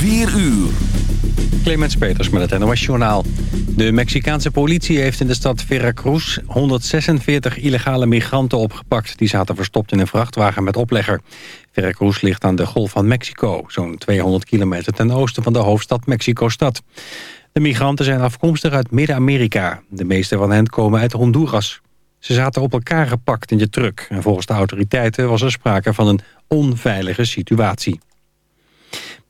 4 uur. Clemens Peters met het NOS Journaal. De Mexicaanse politie heeft in de stad Veracruz 146 illegale migranten opgepakt. Die zaten verstopt in een vrachtwagen met oplegger. Veracruz ligt aan de Golf van Mexico, zo'n 200 kilometer ten oosten van de hoofdstad Mexico-stad. De migranten zijn afkomstig uit Midden-Amerika. De meeste van hen komen uit Honduras. Ze zaten op elkaar gepakt in de truck. En volgens de autoriteiten was er sprake van een onveilige situatie.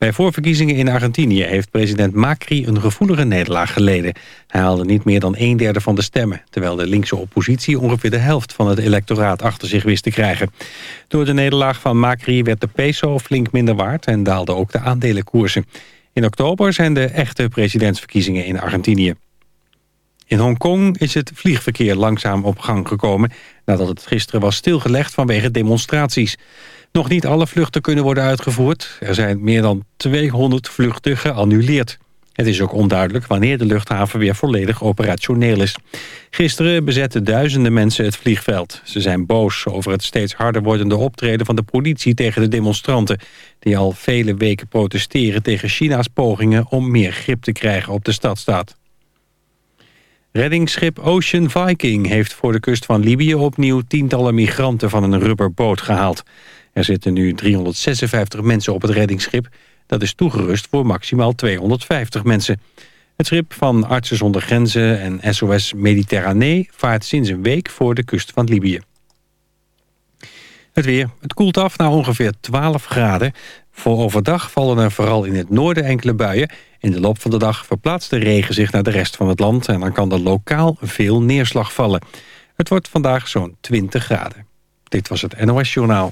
Bij voorverkiezingen in Argentinië heeft president Macri een gevoelige nederlaag geleden. Hij haalde niet meer dan een derde van de stemmen... terwijl de linkse oppositie ongeveer de helft van het electoraat achter zich wist te krijgen. Door de nederlaag van Macri werd de peso flink minder waard... en daalden ook de aandelenkoersen. In oktober zijn de echte presidentsverkiezingen in Argentinië. In Hongkong is het vliegverkeer langzaam op gang gekomen... nadat het gisteren was stilgelegd vanwege demonstraties. Nog niet alle vluchten kunnen worden uitgevoerd. Er zijn meer dan 200 vluchten geannuleerd. Het is ook onduidelijk wanneer de luchthaven weer volledig operationeel is. Gisteren bezetten duizenden mensen het vliegveld. Ze zijn boos over het steeds harder wordende optreden van de politie tegen de demonstranten... die al vele weken protesteren tegen China's pogingen om meer grip te krijgen op de stadstaat. Reddingsschip Ocean Viking heeft voor de kust van Libië opnieuw tientallen migranten van een rubberboot gehaald. Er zitten nu 356 mensen op het reddingsschip. Dat is toegerust voor maximaal 250 mensen. Het schip van Artsen zonder Grenzen en SOS Mediterranee... vaart sinds een week voor de kust van Libië. Het weer. Het koelt af naar ongeveer 12 graden. Voor overdag vallen er vooral in het noorden enkele buien. In de loop van de dag verplaatst de regen zich naar de rest van het land... en dan kan er lokaal veel neerslag vallen. Het wordt vandaag zo'n 20 graden. Dit was het NOS Journaal.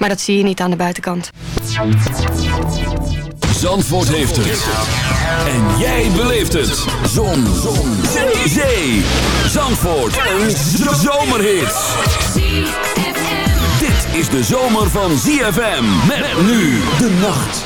Maar dat zie je niet aan de buitenkant. Zandvoort heeft het. En jij beleeft het. Zon. Zon. Zee. Zee. Zandvoort. Een zomerhit. Dit is de zomer van ZFM. Met nu de nacht.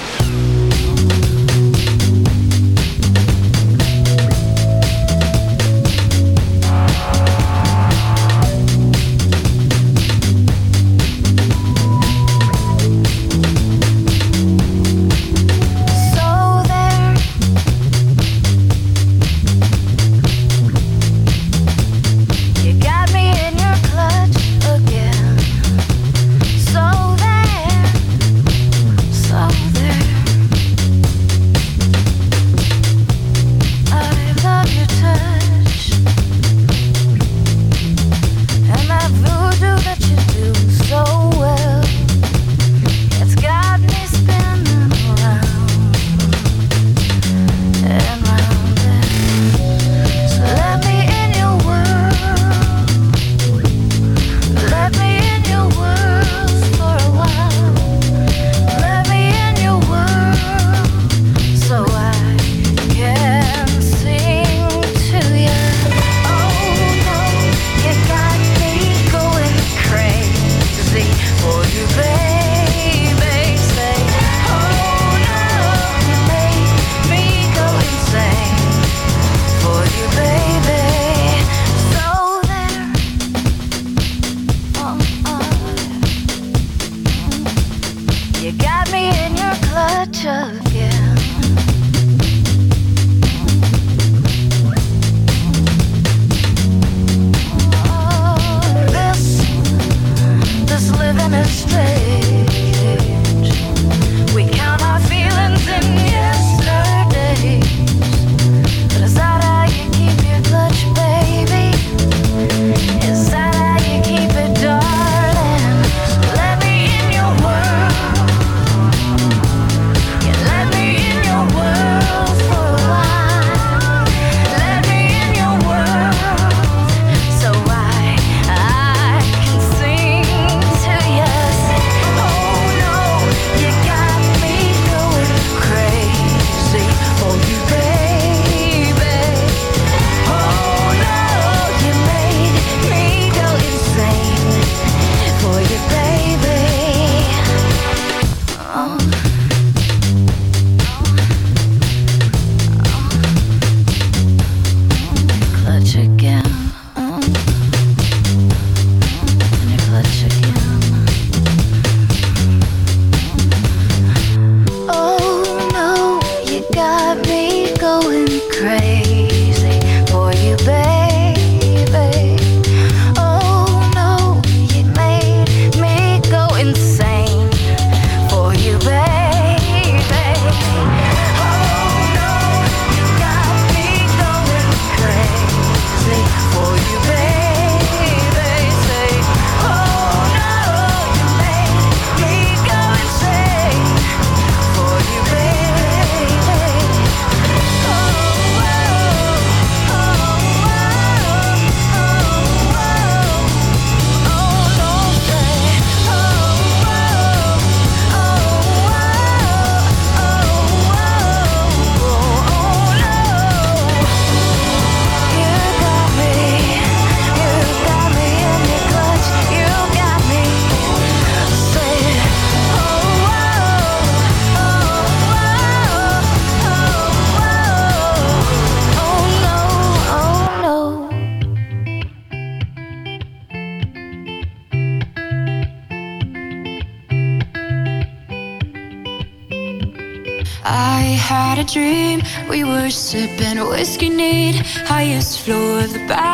risk you need. Highest floor of the back.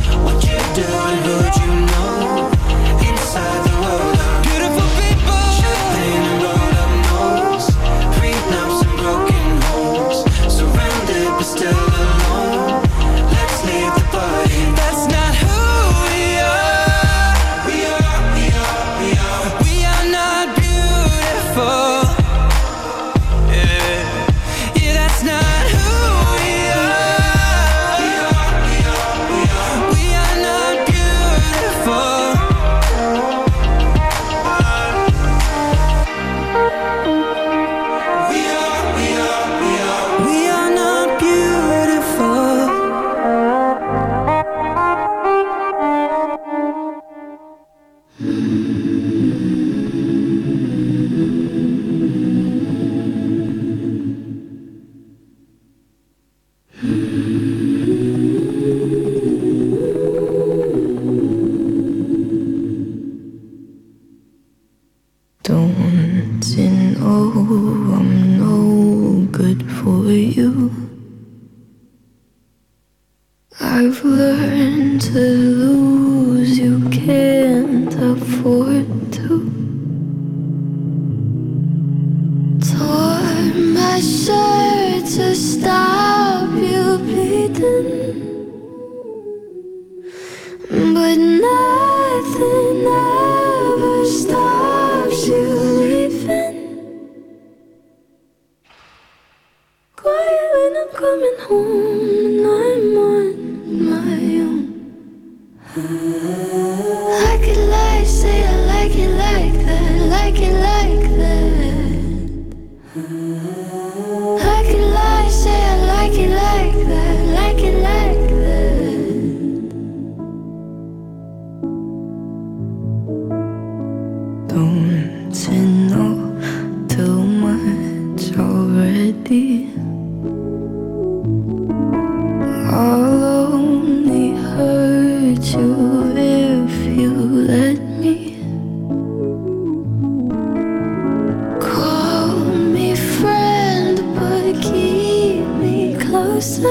closer.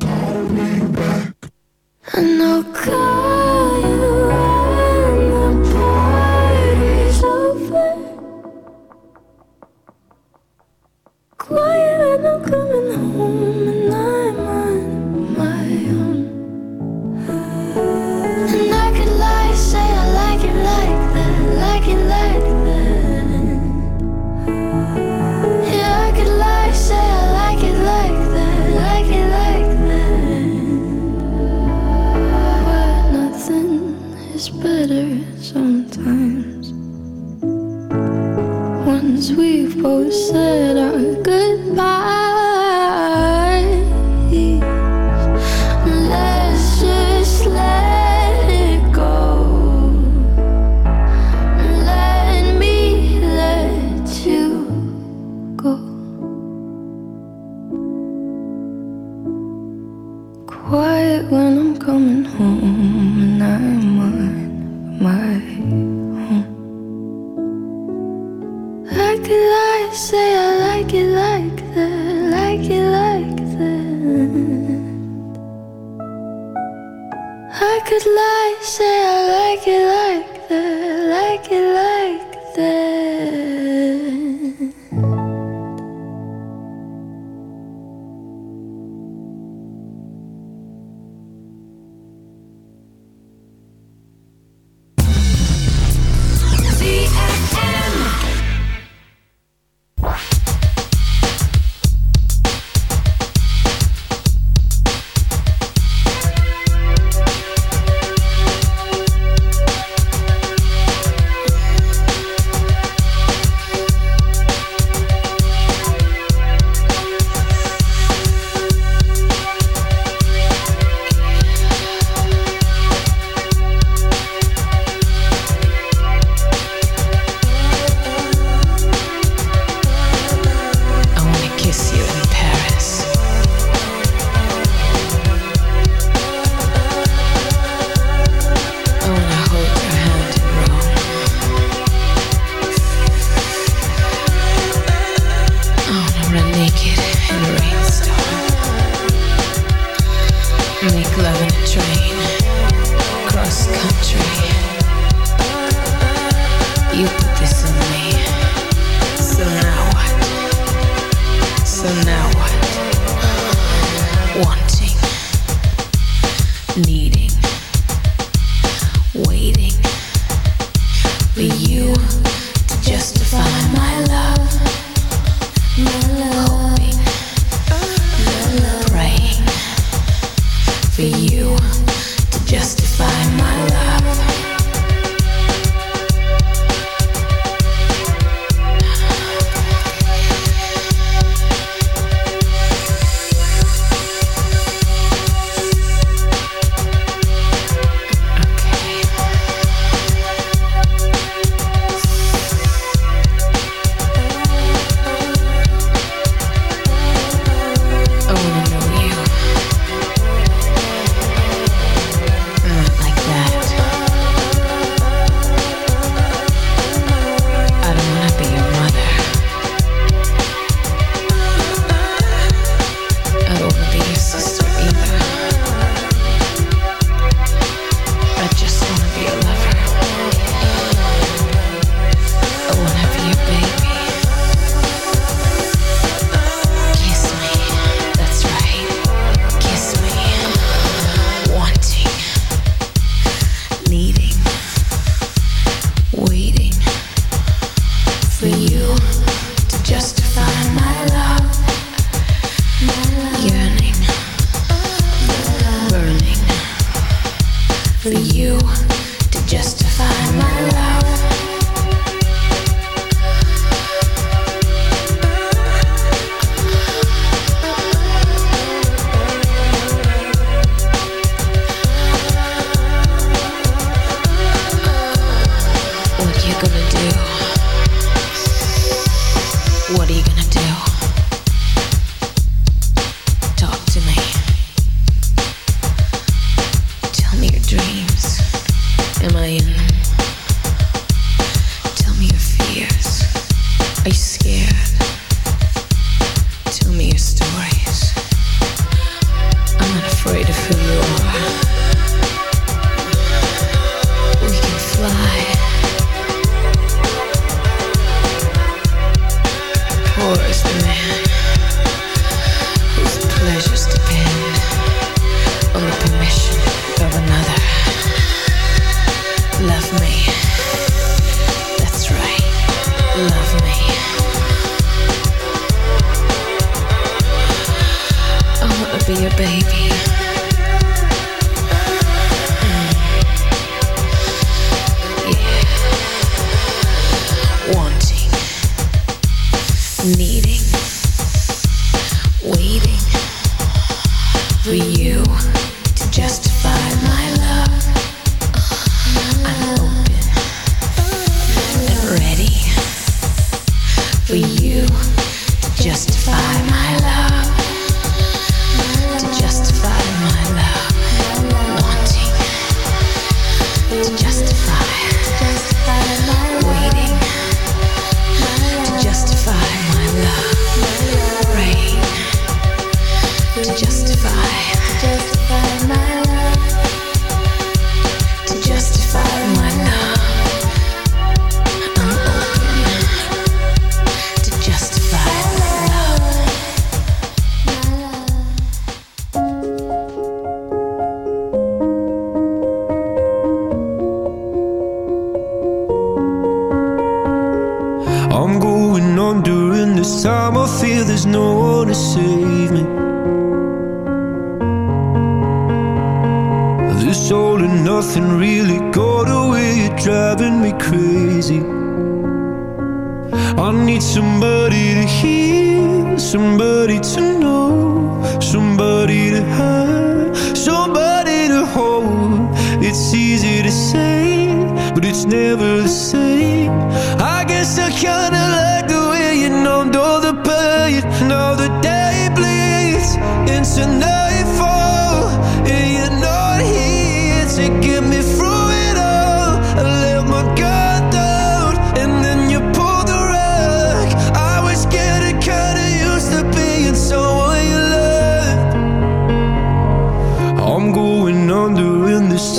Gotta back. I know. be your baby.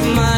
of my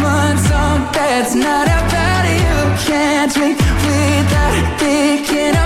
one song that's not about you. Can't drink without thinking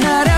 That's not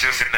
Gracias.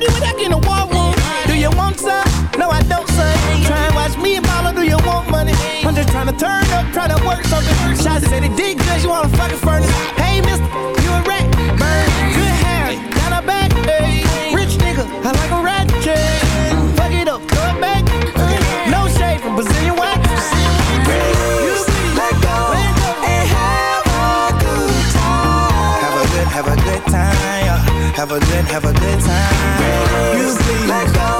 just wanna party without a war room. Do you want some? No, I don't, son. Try and watch me and Mama, do you want money? I'm just trying to turn up, trying to work something. Shots said it did good, you wanna fucking furnace. Have a good, have a good time. Please let go,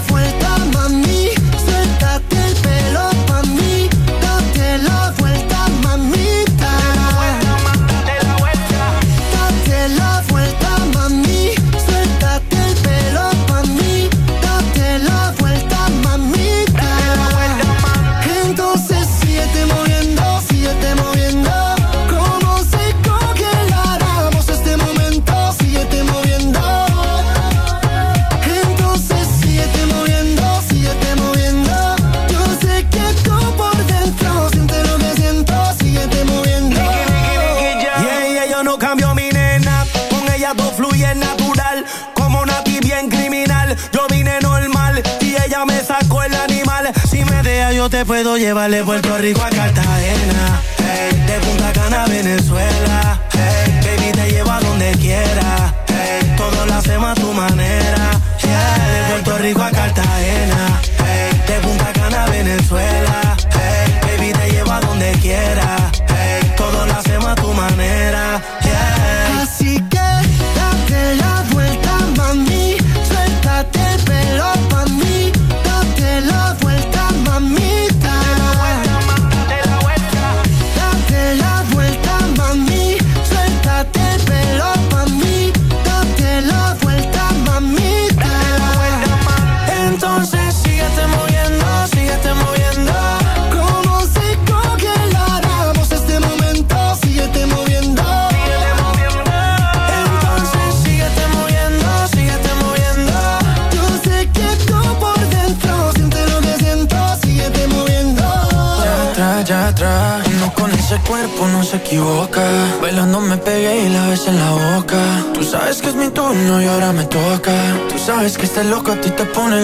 te puedo llevar de Puerto Rico a Cartagena. Hey, de Punta Cana Venezuela.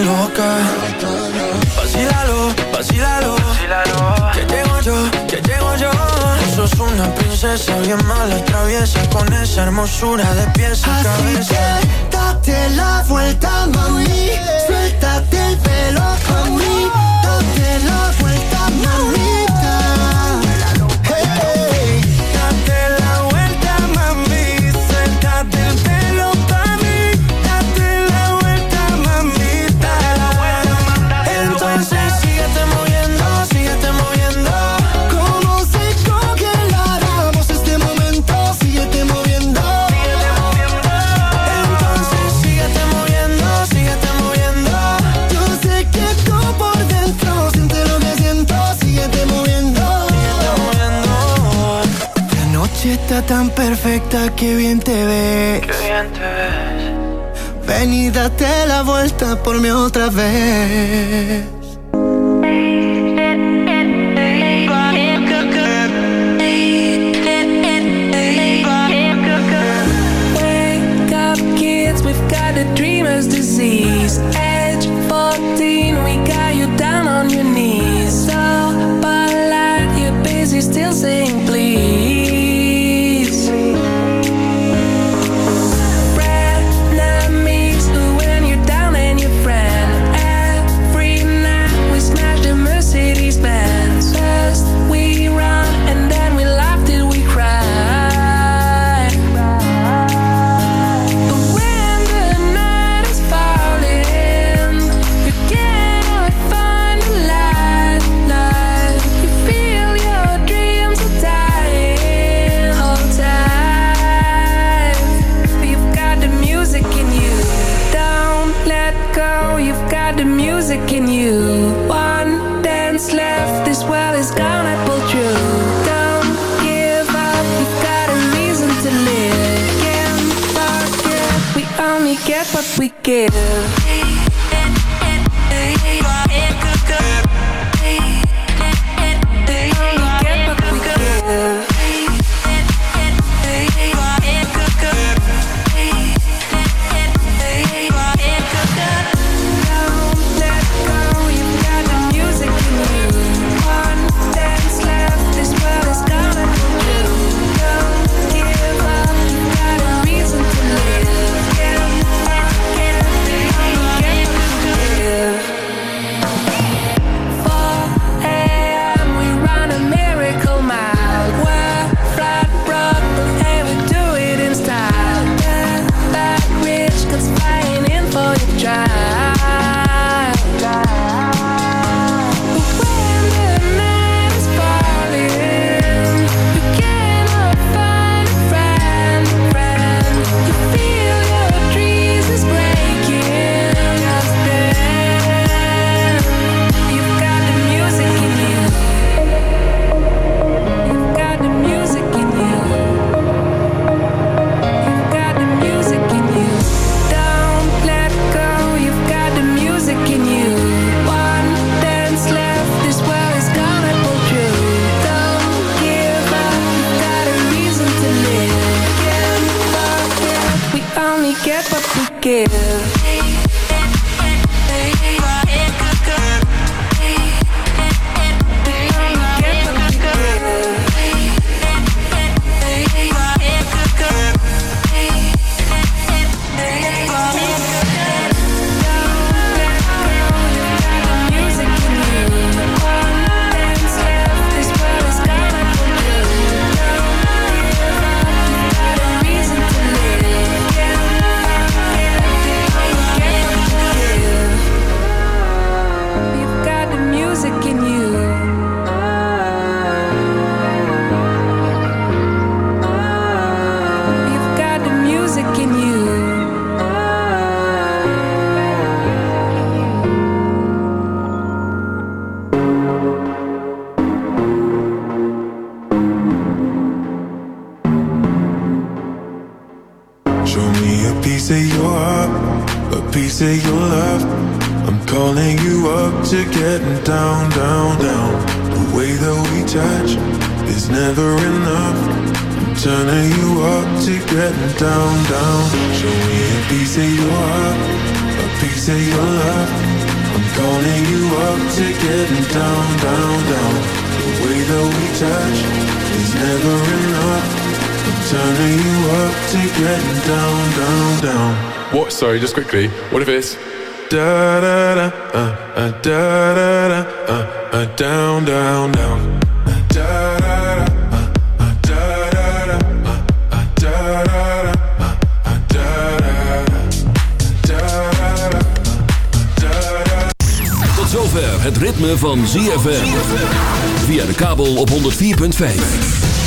loca. Vacílalo, vacílalo. Que llego yo, que llego yo. Sos una princesa bien mala, traviesa con esa hermosura de pies a cabeza. Date la vuelta, mami. Suéltate el pelo, mami. Date la vuelta, mami tan perfecta que bien te ves. Qué bien te ves. Ven y date la vuelta por mí otra vez. the music in you. One dance left, this well is gonna pull through. We only get what we give quickly. What if it's da da da uh, uh, da da da uh, uh, down down down Uh, uh, da da da zover het ritme van ZFM. Via de kabel op 104.5.